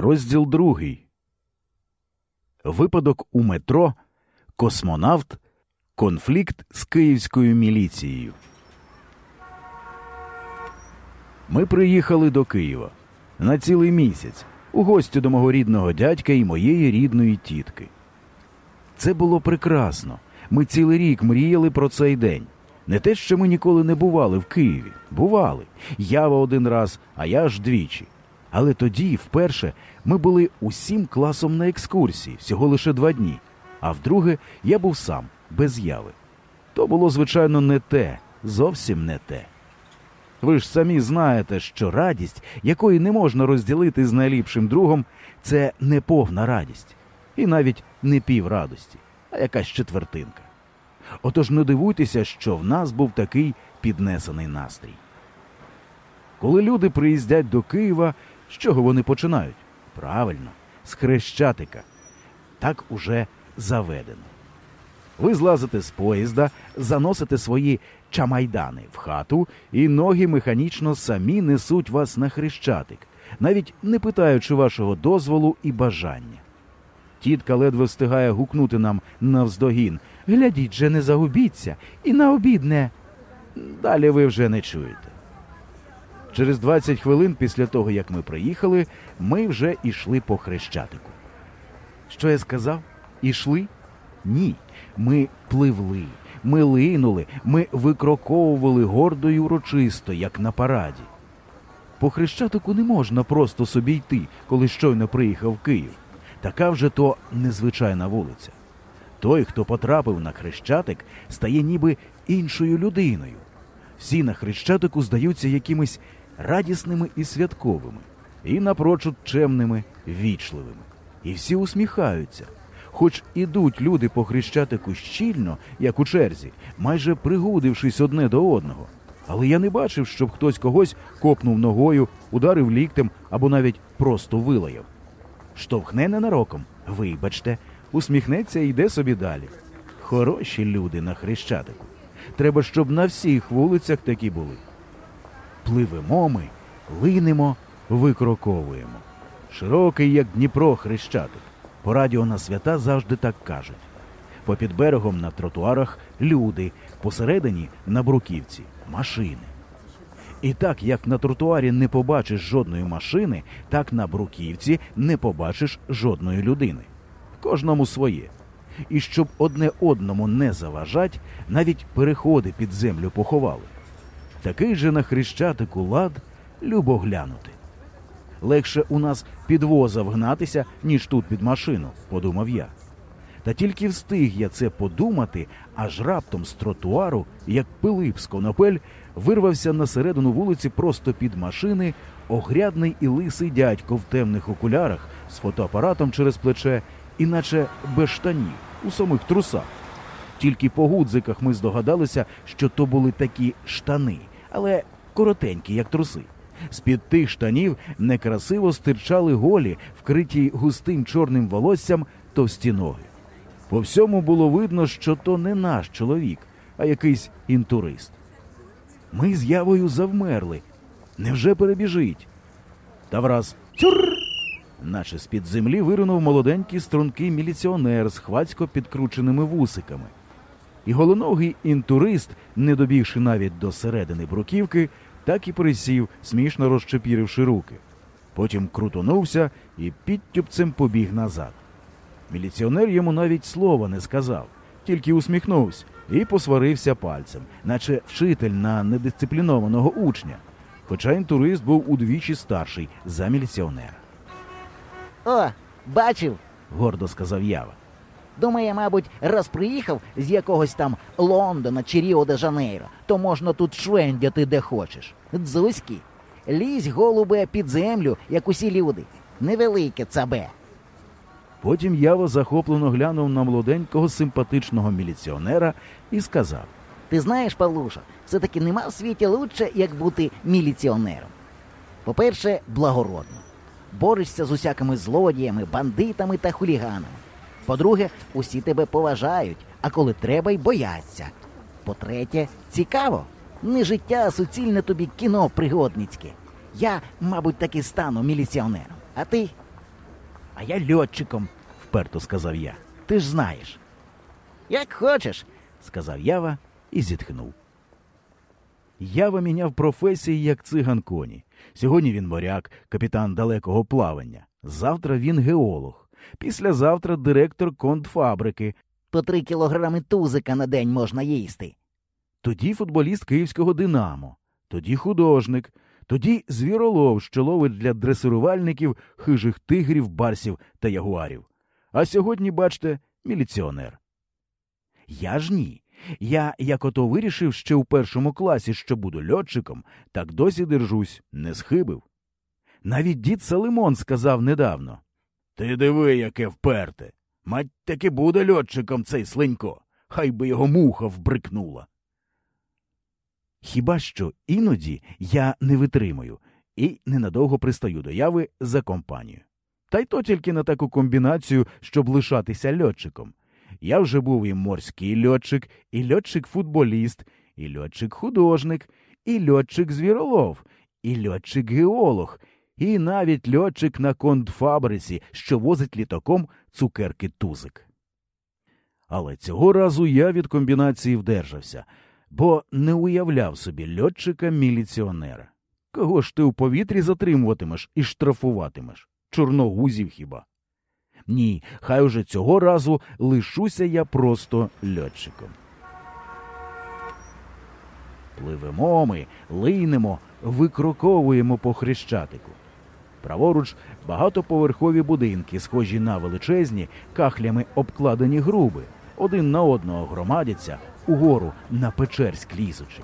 Розділ другий. Випадок у метро. Космонавт. Конфлікт з київською міліцією. Ми приїхали до Києва на цілий місяць у гості до мого рідного дядька і моєї рідної тітки. Це було прекрасно. Ми цілий рік мріяли про цей день. Не те, що ми ніколи не бували в Києві. Бували. Ява один раз, а я аж двічі. Але тоді, вперше, ми були усім класом на екскурсії, всього лише два дні. А вдруге, я був сам, без яви. То було, звичайно, не те, зовсім не те. Ви ж самі знаєте, що радість, якої не можна розділити з найліпшим другом, це не повна радість, і навіть не пів радості, а якась четвертинка. Отож не дивуйтеся, що в нас був такий піднесений настрій. Коли люди приїздять до Києва, з чого вони починають? Правильно, з Хрещатика. Так уже заведено. Ви злазите з поїзда, заносите свої чамайдани в хату, і ноги механічно самі несуть вас на хрещатик, навіть не питаючи вашого дозволу і бажання. Тітка ледве встигає гукнути нам навздогін. Глядіть же, не загубіться, і на обід не. Далі ви вже не чуєте. Через 20 хвилин після того, як ми приїхали, ми вже йшли по хрещатику. Що я сказав? Ішли? Ні. Ми пливли, ми линули, ми викроковували гордо й урочисто, як на параді. По хрещатику не можна просто собі йти, коли щойно приїхав Київ. Така вже то незвичайна вулиця. Той, хто потрапив на хрещатик, стає ніби іншою людиною. Всі на хрещатику здаються якимись радісними і святковими, і напрочуд чемними, вічливими. І всі усміхаються. Хоч ідуть люди по хрещатику щільно, як у черзі, майже пригудившись одне до одного. Але я не бачив, щоб хтось когось копнув ногою, ударив ліктем або навіть просто вилаяв. Штовхне ненароком, вибачте, усміхнеться і йде собі далі. Хороші люди на хрещатику. Треба, щоб на всіх вулицях такі були. Пливемо ми, линемо, викроковуємо. Широкий, як Дніпро, хрещатик. По радіо на свята завжди так кажуть. Попід берегом на тротуарах люди, посередині на бруківці машини. І так як на тротуарі не побачиш жодної машини, так на бруківці не побачиш жодної людини. Кожному своє. І щоб одне одному не заважать, навіть переходи під землю поховали. Такий же на хрещатику лад любо глянути. Легше у нас під воза вгнатися, ніж тут під машину, подумав я. Та тільки встиг я це подумати, аж раптом з тротуару, як Пилип з конопель, вирвався на середину вулиці просто під машини огрядний і лисий дядько в темних окулярах з фотоапаратом через плече, іначе без штанів, у самих трусах. Тільки по гудзиках ми здогадалися, що то були такі штани, але коротенькі, як труси. З-під тих штанів некрасиво стирчали голі, вкриті густим чорним волоссям товсті ноги. По всьому було видно, що то не наш чоловік, а якийсь інтурист. Ми з явою завмерли. Невже перебіжить? Та враз тюр! Наче з-під землі виринув молоденький стрункий міліціонер з хвацько підкрученими вусиками. І голоногий інтурист, не добігши навіть до середини бруківки, так і присів, смішно розчепіривши руки. Потім крутонувся і підтюпцем побіг назад. Міліціонер йому навіть слова не сказав, тільки усміхнувся і посварився пальцем, наче вчитель на недисциплінованого учня. Хоча інтурист був удвічі старший за міліціонера. О, бачив. гордо сказав Ява. Думає, мабуть, раз приїхав з якогось там Лондона чи Ріо де Жанейро, то можна тут швендяти де хочеш. Дзузькі, лізь, голубе, під землю, як усі люди. Невелике цабе. Потім Ява захоплено глянув на молоденького симпатичного міліціонера і сказав: Ти знаєш, Павлуша, все-таки нема в світі лучше, як бути міліціонером. По-перше, благородно. Борешся з усякими злодіями, бандитами та хуліганами. По-друге, усі тебе поважають, а коли треба й бояться. По-третє, цікаво. Не життя, а суцільне тобі кіно пригодницьке. Я, мабуть, таки стану міліціонером. А ти? А я льотчиком, вперто сказав я. ти ж знаєш. Як хочеш. сказав Ява і зітхнув. Ява міняв професії як циган коні. Сьогодні він моряк, капітан далекого плавання. Завтра він геолог. Післязавтра директор контфабрики. По три кілограми тузика на день можна їсти. Тоді футболіст київського Динамо, тоді художник, тоді звіролов, що ловить для дресирувальників хижих тигрів, барсів та ягуарів. А сьогодні, бачте, міліціонер. Я ж ні. Я, як ото вирішив ще у першому класі, що буду льотчиком, так досі держусь, не схибив. Навіть дід Салимон сказав недавно Ти диви, яке вперте. Мать таки буде льотчиком цей слинько, хай би його муха вбрикнула. Хіба що іноді я не витримую і ненадовго пристаю до яви за компанію. Та й то тільки на таку комбінацію, щоб лишатися льотчиком. Я вже був і морський льотчик, і льотчик-футболіст, і льотчик-художник, і льотчик-звіролов, і льотчик-геолог, і навіть льотчик на контфабриці, що возить літаком цукерки тузик. Але цього разу я від комбінації вдержався, бо не уявляв собі льотчика-міліціонера. Кого ж ти у повітрі затримуватимеш і штрафуватимеш? Чорногузів хіба? Ні, хай уже цього разу лишуся я просто льотчиком. Пливемо ми, линемо, викроковуємо по хрещатику. Праворуч багатоповерхові будинки, схожі на величезні, кахлями обкладені груби, один на одного громадяться, угору на Печерськ лізучи.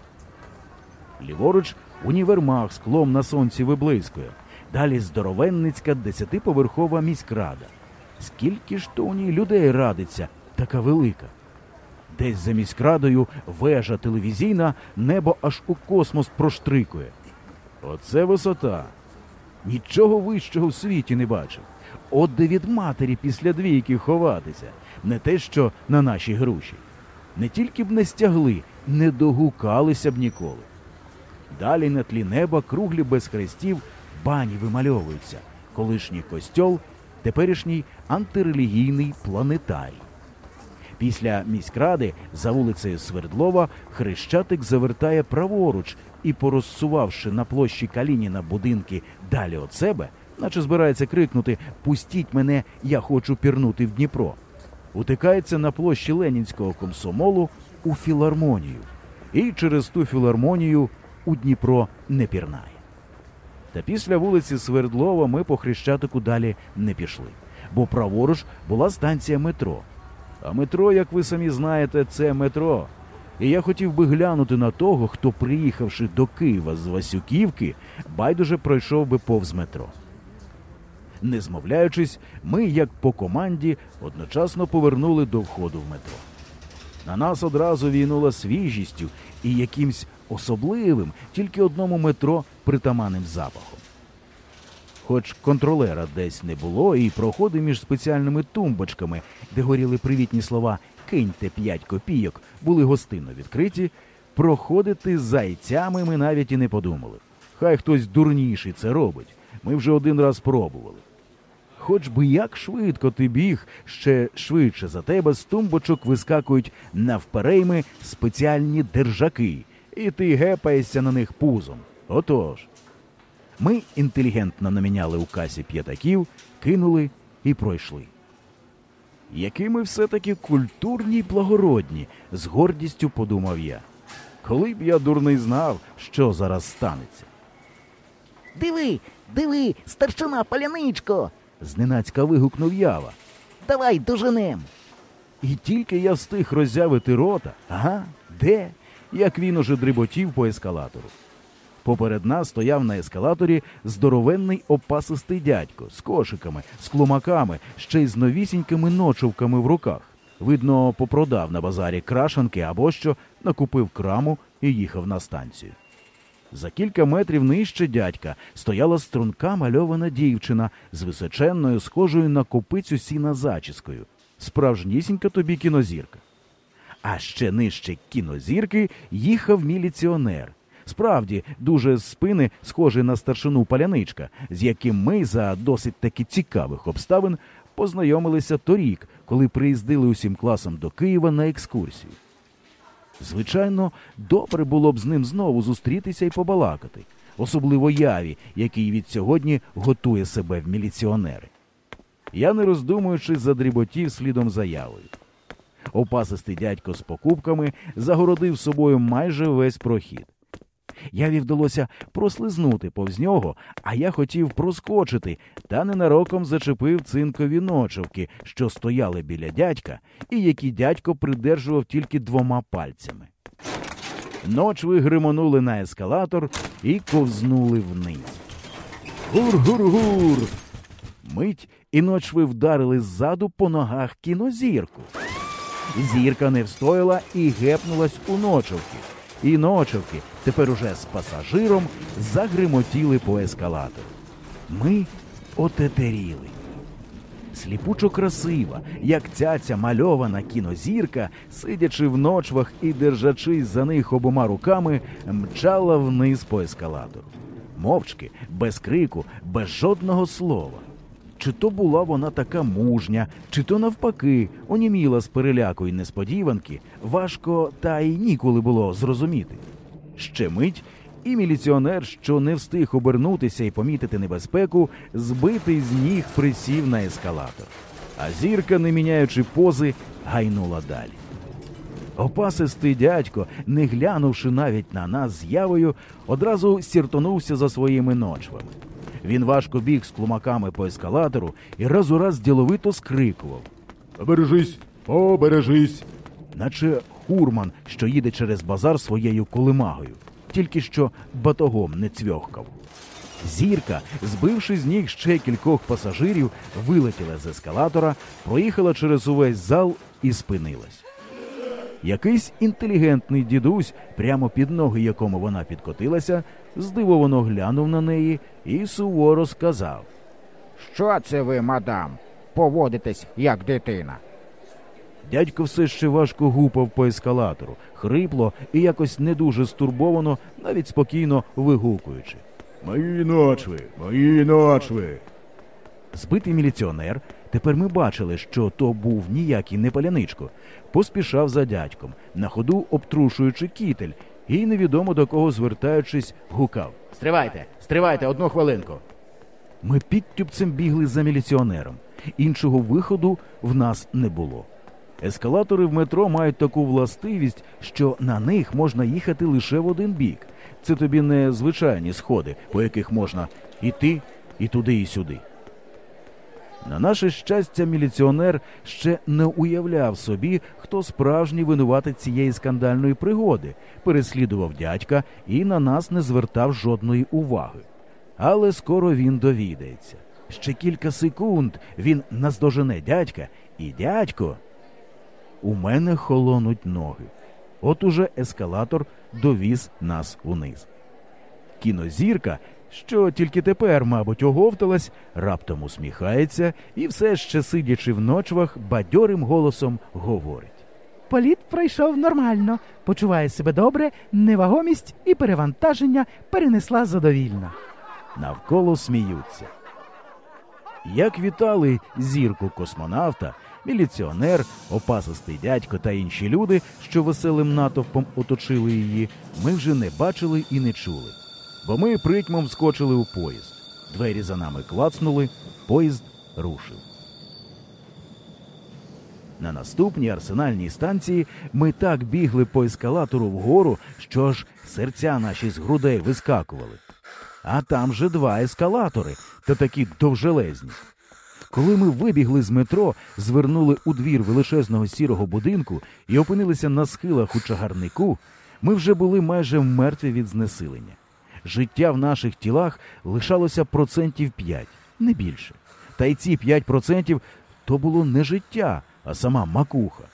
Ліворуч універмаг склом на сонці виблискує, далі здоровенницька десятиповерхова міськрада. Скільки ж то у ній людей радиться, така велика. Десь за міськрадою вежа телевізійна, небо аж у космос проштрикує. Оце висота. Нічого вищого в світі не бачив. От де від матері після двійки ховатися, не те, що на наші груші. Не тільки б не стягли, не догукалися б ніколи. Далі на тлі неба круглі без хрестів бані вимальовуються, колишній костьол, теперішній антирелігійний планетарій. Після міськради за вулицею Свердлова хрещатик завертає праворуч і, порозсувавши на площі Калініна будинки далі від себе, наче збирається крикнути Пустіть мене, я хочу пірнути в Дніпро. Утикається на площі Ленінського комсомолу у філармонію. І через ту філармонію у Дніпро не пірнає. Та після вулиці Свердлова ми по хрещатику далі не пішли, бо праворуч була станція метро. А метро, як ви самі знаєте, це метро. І я хотів би глянути на того, хто, приїхавши до Києва з Васюківки, байдуже пройшов би повз метро. Не змовляючись, ми, як по команді, одночасно повернули до входу в метро. На нас одразу війнула свіжістю і якимсь особливим, тільки одному метро притаманним запахом. Хоч контролера десь не було, і проходи між спеціальними тумбочками, де горіли привітні слова Киньте п'ять копійок, були гостинно відкриті, проходити зайцями ми навіть і не подумали. Хай хтось дурніший це робить. Ми вже один раз пробували. Хоч би як швидко ти біг, ще швидше за тебе з тумбочок вискакують навперейми спеціальні держаки, і ти гепаєшся на них пузом. Отож. Ми інтелігентно наміняли у касі п'ятаків, кинули і пройшли. Які ми все-таки культурні й благородні, з гордістю подумав я. Коли б я дурний знав, що зараз станеться. Диви, диви, старшина паляничко. Зненацька вигукнув ява. Давай доженем. І тільки я встиг роззявити рота, ага, де? Як він уже дріботів по ескалатору. Поперед нас стояв на ескалаторі здоровенний опасистий дядько з кошиками, з клумаками, ще й з новісінькими ночовками в руках. Видно, попродав на базарі крашанки або що, накупив краму і їхав на станцію. За кілька метрів нижче дядька стояла струнка мальована дівчина з височенною, схожою на копицю сіна зачіскою. Справжнісінька тобі кінозірка. А ще нижче кінозірки їхав міліціонер. Справді, дуже з спини схожий на старшину паляничка, з яким ми за досить таки цікавих обставин познайомилися торік, коли приїздили усім класом до Києва на екскурсію. Звичайно, добре було б з ним знову зустрітися і побалакати, особливо яві, який від сьогодні готує себе в міліціонери. Я, не роздумуючи, задріботів слідом за явою. Опасистий дядько з покупками загородив собою майже весь прохід. Яві вдалося прослизнути повз нього, а я хотів проскочити, та ненароком зачепив цинкові ночовки, що стояли біля дядька, і які дядько придержував тільки двома пальцями. Ночви гримонули на ескалатор і ковзнули вниз. Гур-гур-гур! Мить і ночви вдарили ззаду по ногах кінозірку. Зірка не встояла і гепнулась у ночовки. І ночовки, тепер уже з пасажиром, загримотіли по ескалатору. Ми отетеріли. Сліпучо красива, як цяця мальована кінозірка, сидячи в ночвах і держачись за них обома руками, мчала вниз по ескалатору. Мовчки, без крику, без жодного слова. Чи то була вона така мужня, чи то навпаки, оніміла з переляку й несподіванки, важко та й ніколи було зрозуміти. Ще мить, і міліціонер, що не встиг обернутися і помітити небезпеку, збитий з ніг присів на ескалатор. А зірка, не міняючи пози, гайнула далі. Опасистий дядько, не глянувши навіть на нас з явою, одразу сіртонувся за своїми ночвами. Він важко біг з клумаками по ескалатору і раз у раз діловито скрикував. Обережись, обережись. Наче хурман, що їде через базар своєю колимагою, тільки що батогом не цвьохкав. Зірка, збивши з ніг ще кількох пасажирів, вилетіла з ескалатора, проїхала через увесь зал і спинилась. Якийсь інтелігентний дідусь, прямо під ноги якому вона підкотилася, здивовано глянув на неї і суворо сказав. Що це ви, мадам? Поводитесь як дитина. Дядько все ще важко гупав по ескалатору, хрипло і якось не дуже стурбовано, навіть спокійно вигукуючи. Мої ночви, мої ночви. Збитий міліціонер, тепер ми бачили, що то був ніякий не паляничко, поспішав за дядьком, на ходу обтрушуючи кітель, і невідомо до кого звертаючись, гукав. Стривайте, стривайте одну хвилинку. Ми підтюпцем бігли за міліціонером. Іншого виходу в нас не було. Ескалатори в метро мають таку властивість, що на них можна їхати лише в один бік. Це тобі не звичайні сходи, по яких можна іти і туди, і сюди. На наше щастя, міліціонер ще не уявляв собі, хто справжній винуватець цієї скандальної пригоди, переслідував дядька і на нас не звертав жодної уваги. Але скоро він довідається. Ще кілька секунд він наздожене дядька, і дядько. У мене холонуть ноги. От уже ескалатор довіз нас униз. Кінозірка, що тільки тепер, мабуть, оговталась, раптом усміхається і все ще сидячи в ночвах, бадьорим голосом говорить. Політ пройшов нормально, почуває себе добре, невагомість і перевантаження перенесла задовільно. Навколо сміються. Як вітали зірку космонавта, міліціонер, опасистий дядько та інші люди, що веселим натовпом оточили її, ми вже не бачили і не чули. Бо ми притьмом скочили у поїзд. Двері за нами клацнули, поїзд рушив. На наступній арсенальній станції ми так бігли по ескалатору вгору, що аж серця наші з грудей вискакували. А там же два ескалатори, та такі довжелезні. Коли ми вибігли з метро, звернули у двір величезного сірого будинку і опинилися на схилах у чагарнику, ми вже були майже мертві від знесилення. Життя в наших тілах лишалося процентів 5, не більше. Та й ці 5 процентів то було не життя, а сама макуха.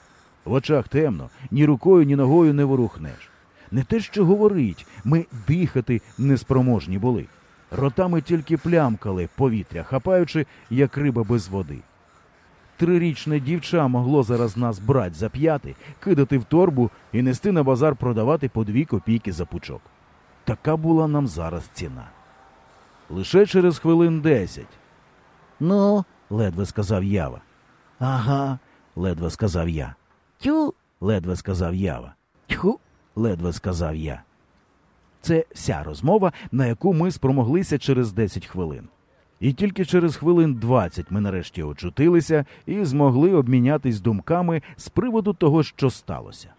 В очах темно, ні рукою, ні ногою не ворухнеш. Не те, що говорить, ми дихати неспроможні були. Ротами тільки плямкали повітря, хапаючи, як риба без води. Трирічне дівча могло зараз нас брать за п'яти, кидати в торбу і нести на базар продавати по дві копійки за пучок. Така була нам зараз ціна. Лише через хвилин десять, Ну, ледве сказав Ява. Ага, ледве сказав я. тю, Ледве сказав Ява. тьху. ледве сказав я. Це вся розмова, на яку ми спромоглися через 10 хвилин. І тільки через хвилин 20 ми нарешті очутилися і змогли обмінятись думками з приводу того, що сталося.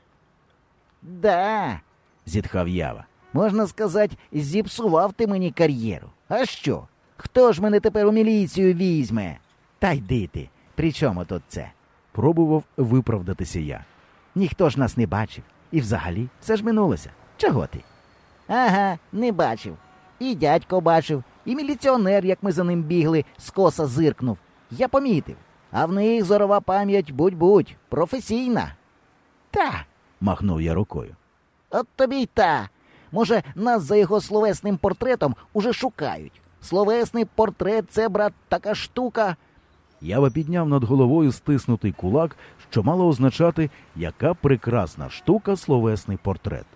Да, Зітхав Ява. Можна сказати, зіпсував ти мені кар'єру. А що? Хто ж мене тепер у міліцію візьме? Та йди ти. При чому тут це? Пробував виправдатися я. Ніхто ж нас не бачив. І взагалі все ж минулося. Чого ти? Ага, не бачив. І дядько бачив, і міліціонер, як ми за ним бігли, скоса зиркнув. Я помітив. А в них зорова пам'ять будь-будь, професійна. Та, Махнув я рукою. от тобі й та. Може, нас за його словесним портретом уже шукають. Словесний портрет це, брат, така штука. Ява підняв над головою стиснутий кулак, що мало означати, яка прекрасна штука словесний портрет.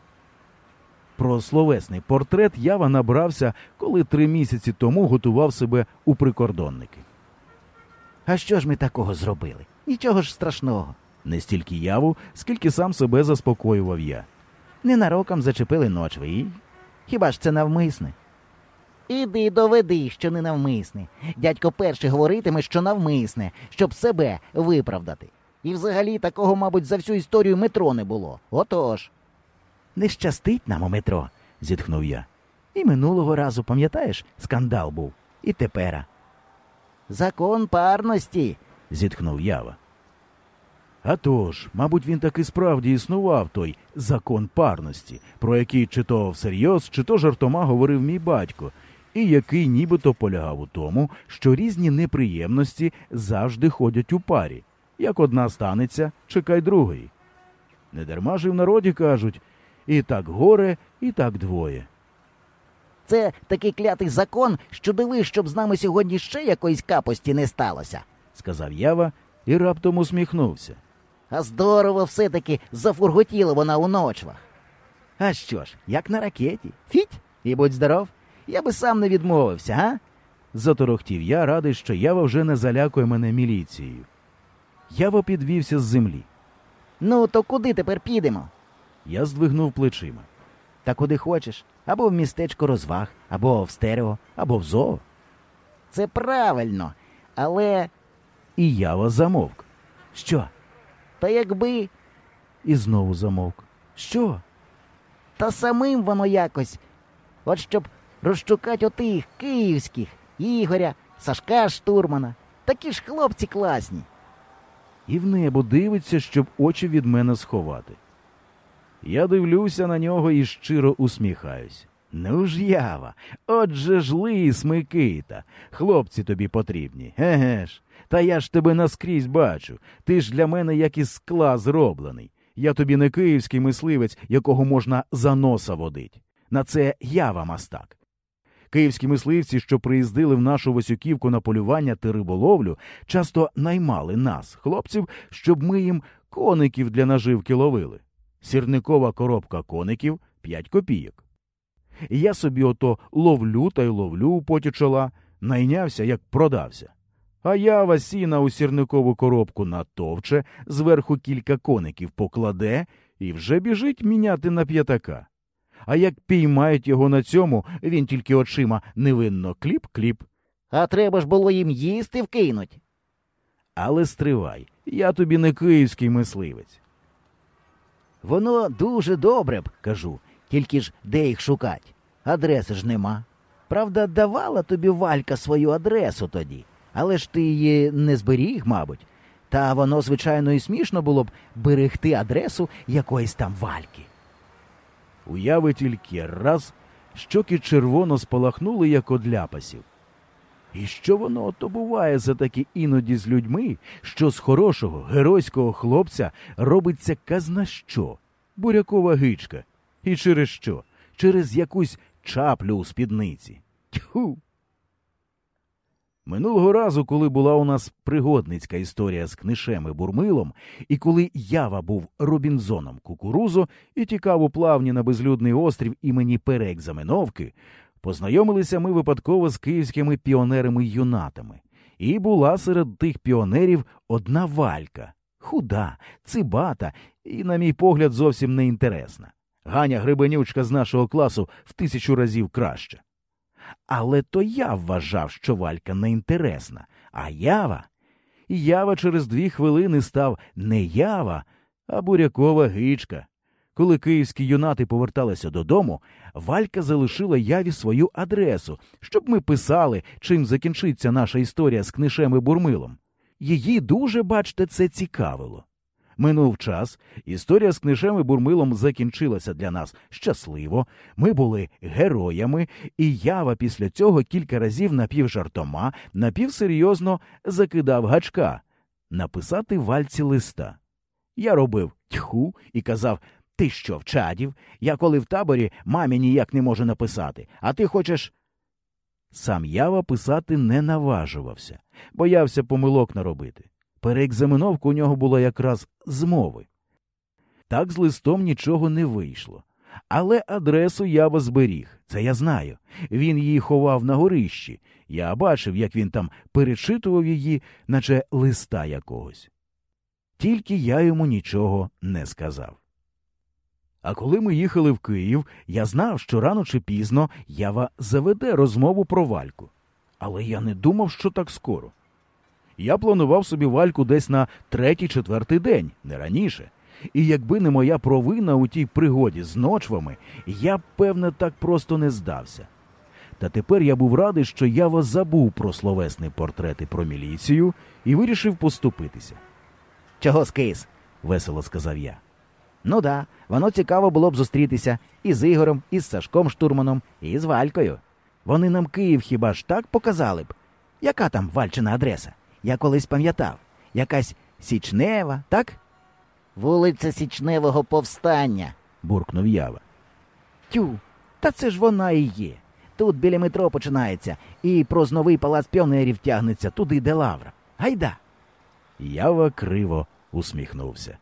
Про словесний портрет Ява набрався, коли три місяці тому готував себе у прикордонники. А що ж ми такого зробили? Нічого ж страшного. Не стільки яву, скільки сам себе заспокоював я. Ненароком зачепили ночви. Хіба ж це навмисне? Іди доведи, що не навмисне. Дядько перший говоритиме, що навмисне, щоб себе виправдати. І взагалі такого, мабуть, за всю історію метро не було. Отож. Не щастить нам у метро, зітхнув я. і минулого разу, пам'ятаєш, скандал був. І тепера. Закон парності. зітхнув Ява. А тож, мабуть, він таки справді існував той закон парності, про який чи то всерйоз, чи то жартома говорив мій батько, і який нібито полягав у тому, що різні неприємності завжди ходять у парі. Як одна станеться, чекай другої. Недарма ж і в народі кажуть і так горе, і так двоє. Це такий клятий закон, що диви, щоб з нами сьогодні ще якоїсь капості не сталося. сказав Ява і раптом усміхнувся. А здорово все-таки зафурготіла вона у ночвах. А що ж, як на ракеті? Фіть і будь здоров. Я би сам не відмовився, га? Заторохтів я, радий, що Ява вже не залякує мене міліцією. Ява підвівся з землі. Ну, то куди тепер підемо? Я здвигнув плечима. Та куди хочеш. Або в містечко розваг, або в стерео, або в зоо. Це правильно. Але І Ява замовк. Що? Та якби, І знову замовк. Що? та самим воно якось. От щоб розшукати отих київських, Ігоря, Сашка Штурмана. Такі ж хлопці класні. І в небо дивиться, щоб очі від мене сховати. Я дивлюся на нього і щиро усміхаюсь. Ну ж, Ява, отже ж лис Микита. Хлопці тобі потрібні, еге ж. Та я ж тебе наскрізь бачу. Ти ж для мене як із скла зроблений. Я тобі не київський мисливець, якого можна за носа водить. На це ява мастак. Київські мисливці, що приїздили в нашу Васюківку на полювання та риболовлю, часто наймали нас, хлопців, щоб ми їм коників для наживки ловили. Сірникова коробка коників 5 копійок. І я собі ото ловлю та й ловлю у поті чола, найнявся, як продався. А ява сіна у сірникову коробку натовче, зверху кілька коників покладе і вже біжить міняти на п'ятака. А як піймають його на цьому, він тільки очима невинно кліп-кліп. А треба ж було їм їсти вкинуть. Але стривай, я тобі не київський мисливець. Воно дуже добре б, кажу, тільки ж де їх шукать? Адреси ж нема. Правда, давала тобі Валька свою адресу тоді, але ж ти її не зберіг, мабуть. Та воно, звичайно, і смішно було б берегти адресу якоїсь там Вальки. Уяви тільки раз, щоки червоно спалахнули, як од ляпасів. І що воно ото буває за таки іноді з людьми, що з хорошого геройського хлопця робиться казна що, бурякова гичка. І через що? Через якусь чаплю у спідниці. Тьху! Минулого разу, коли була у нас пригодницька історія з книшем і бурмилом, і коли Ява був Робінзоном кукурузо і тікав у плавні на безлюдний острів імені Переекзаменовки, познайомилися ми випадково з київськими піонерами-юнатами. І була серед тих піонерів одна валька, худа, цибата і, на мій погляд, зовсім не інтересна. Ганя Гребенючка з нашого класу в тисячу разів краще. Але то я вважав, що валька неінтересна, а ява. Ява через дві хвилини став не ява, а бурякова гичка. Коли київські юнати поверталися додому, Валька залишила яві свою адресу, щоб ми писали, чим закінчиться наша історія з книшем і бурмилом. Її дуже, бачте, це цікавило. Минув час, історія з книшем і бурмилом закінчилася для нас щасливо. Ми були героями, і ява після цього кілька разів напівжартома, напівсерйозно закидав гачка написати вальці листа. Я робив тьху і казав Ти що, вчадів? Я коли в таборі мамі ніяк не можу написати, а ти хочеш. Сам ява писати не наважувався, боявся помилок наробити. Переекзаменовка у нього була якраз з мови. Так з листом нічого не вийшло. Але адресу ява зберіг, це я знаю. Він її ховав на горищі. Я бачив, як він там перечитував її, наче листа якогось. Тільки я йому нічого не сказав. А коли ми їхали в Київ, я знав, що рано чи пізно Ява заведе розмову про вальку. Але я не думав, що так скоро. Я планував собі вальку десь на третій-четвертий день, не раніше. І якби не моя провина у тій пригоді з ночвами, я б, певне, так просто не здався. Та тепер я був радий, що Ява забув про словесний портрет і про міліцію і вирішив поступитися. Чого скис? Весело сказав я. Ну да, воно цікаво було б зустрітися і з Ігорем, і з Сашком Штурманом, і з Валькою. Вони нам Київ хіба ж так показали б? Яка там Вальчина адреса? Я колись пам'ятав. Якась Січнева, так? Вулиця Січневого повстання. буркнув Ява. Тю, та це ж вона і є. Тут біля метро починається, і проз новий палац піонерів тягнеться туди, де лавра. Гайда. Ява криво усміхнувся.